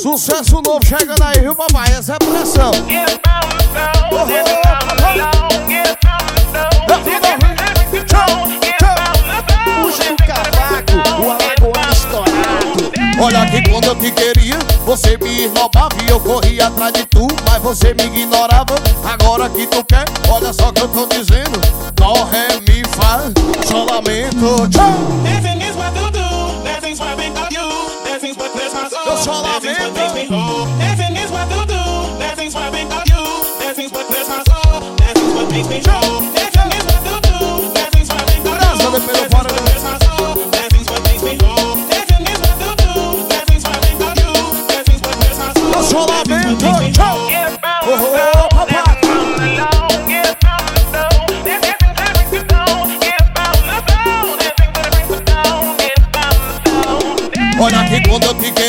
Sucesso novo chegando aí, viu, papai? Essa é a pressão. Puxa o cavaco, o alagoano estourado. Olha que quando eu te queria, você me esnobava e eu corria atrás de tu, mas você me ignorava. Agora que tu quer, olha só que eu tô dizendo. Dó, ré, mi, fá, só lamento. Tchau! My soul. Eu só Dancing's what lamento. makes me whole. Dancing is what you do. Dancing's what make up you. Dancing's what clears my soul. Dancing's what makes me whole. Dancing is what you do. Dancing's what make up Graças you. a Deus pelo Dancing's fora what do- clears my soul. Dancing's what makes me whole. Dancing is what you do. Dancing's what make up you. Dancing's what clears my soul. Eu só Dancing's what lamento. makes me Tchau! whole. Oh, oh, oh, papai! Olha que quando eu te queria,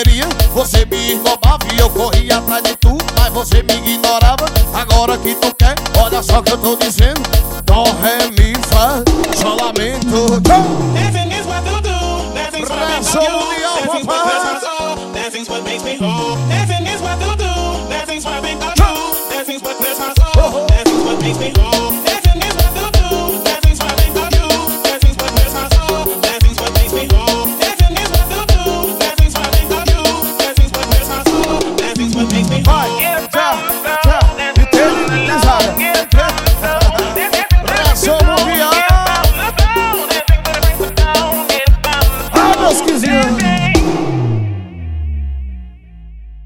você me esnobava e eu corria atrás de tu, mas você me ignorava. Agora que tu quer, olha só que eu tô dizendo. Dó, ré, mi, fá, só lamento. Tchau! Dancing is what you do. Dancing's what makes you. mundial, Dancing's what. Dancing's makes me whole. Dancing is what you do. Dancing's what makes. Dancing's what my soul. Dancing's what makes me whole.